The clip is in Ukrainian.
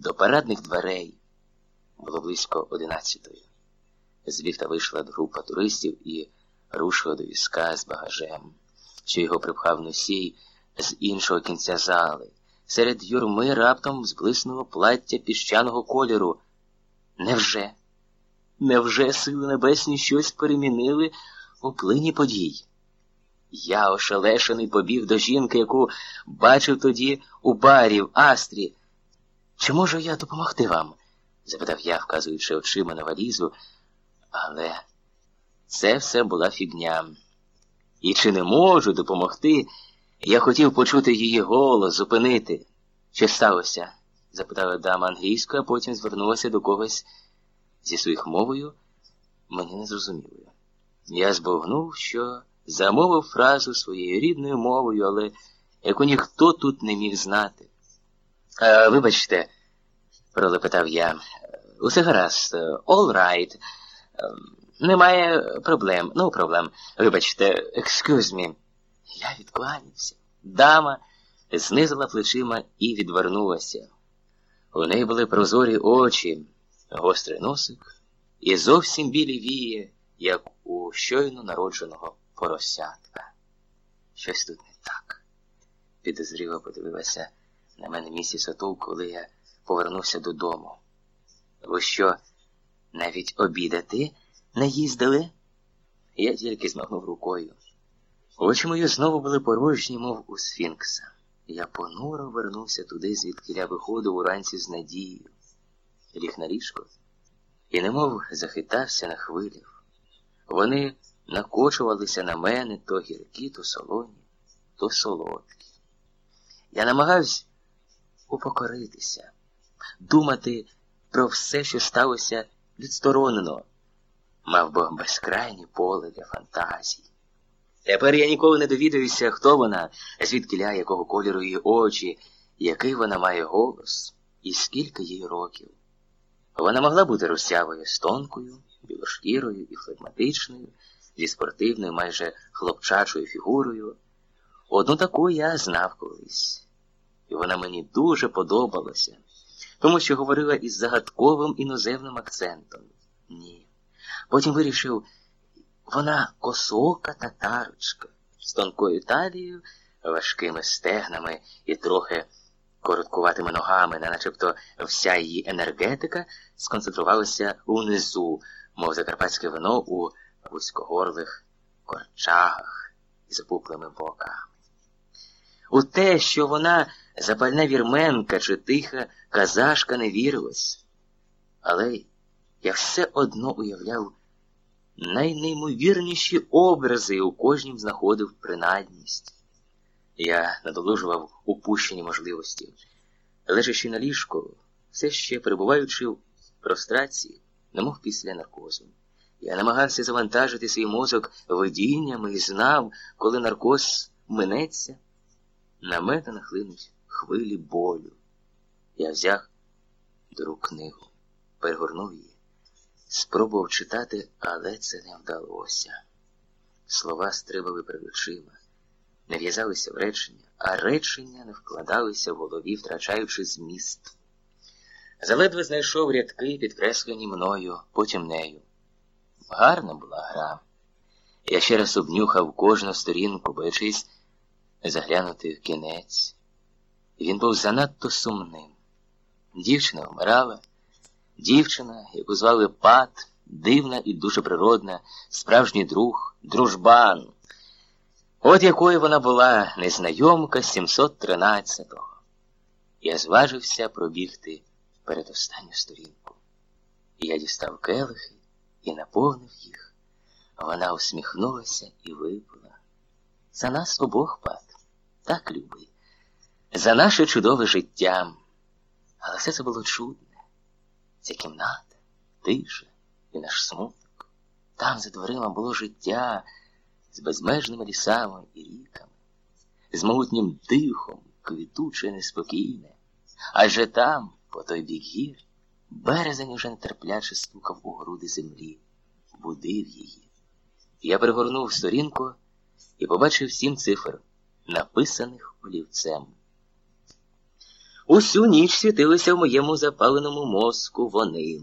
до парадних дверей. Було близько одинадцятої. З ліфта вийшла група туристів і рушила до візка з багажем, що його припхав носій з іншого кінця зали. Серед юрми раптом зблиснуло плаття піщаного кольору. Невже? Невже сили небесні щось перемінили у плині подій? Я ошелешений побіг до жінки, яку бачив тоді у барі в Астрі. Чи можу я допомогти вам? запитав я, вказуючи очима на валізу, але це все була фігня. І чи не можу допомогти? Я хотів почути її голос, зупинити. Що сталося? запитала дама англійською, а потім звернулася до когось зі своїх мовою, мені не зрозумілою. Я збовгнув, що замовив фразу своєю рідною мовою, але яку ніхто тут не міг знати. «А, Вибачте, пролепетав я, усе гаразд, all right. Немає проблем, no проблем. Вибачте, excuse me. Я відкланявся. Дама знизила плечима і відвернулася. У неї були прозорі очі, гострий носик і зовсім білі вії, як у щойно народженого поросятка. Щось тут не так. Підозріло подивилася на мене місіс Отул, коли я повернувся додому. Ви що, навіть обідати не їздили? Я тільки змахнув рукою. Очі мої знову були порожні, мов у Сфінкса. Я понуро вернувся туди, звідки я виходив уранці з надією. Ліг на ліжко і немов захитався на хвилях. Вони накочувалися на мене то гіркі, то солоні, то солодкі. Я намагався упокоритися, думати про все, що сталося відсторонено, мав би безкрайні поле для фантазій. Тепер я ніколи не довідаюся, хто вона, звідки ля, якого кольору її очі, який вона має голос і скільки їй років. Вона могла бути русявою з тонкою, білошкірою і флегматичною, зі спортивною, майже хлопчачою фігурою. Одну таку я знав колись, і вона мені дуже подобалася, тому що говорила із загадковим іноземним акцентом. Ні. Потім вирішив. Вона косока татарочка з тонкою талією, важкими стегнами і трохи короткуватими ногами, начебто вся її енергетика сконцентрувалася унизу, мов закарпатське вино у вузькогорлих корчагах і запуклими боками. У те, що вона запальна вірменка чи тиха казашка не вірилась, але я все одно уявляв найнеймовірніші образи у кожнім знаходив принадність. Я надолужував упущені можливості, лежачи на ліжку, все ще перебуваючи в прострації, немов після наркозу. Я намагався завантажити свій мозок видіннями і знав, коли наркоз минеться, на мене нахлинуть хвилі болю. Я взяв до книгу, перегорнув її. Спробував читати, але це не вдалося. Слова стрибали перед очима, не в'язалися в речення, а речення не вкладалися в голові, втрачаючи зміст. Заледве знайшов рядки, підкреслені мною, потім нею. Гарна була гра. Я ще раз обнюхав кожну сторінку, боячись заглянути в кінець. Він був занадто сумним. Дівчина вмирала. Дівчина, яку звали Пат, дивна і дуже природна, справжній друг, дружбан. От якою вона була незнайомка 713-го. Я зважився пробігти перед останню сторінку. Я дістав келихи і наповнив їх. Вона усміхнулася і випила. За нас обох пат, так любий, за наше чудове життя. Але все це було чудно. Ця кімната, тиша і наш смуток. Там за дверима було життя з безмежними лісами і ріками, з могутнім дихом, квітуче неспокійне. Адже там, по той бік гір, березень уже нетерпляче стукав у груди землі, будив її. Я пригорнув сторінку і побачив сім цифр, написаних олівцем. Усю ніч світилися в моєму запаленому мозку вони.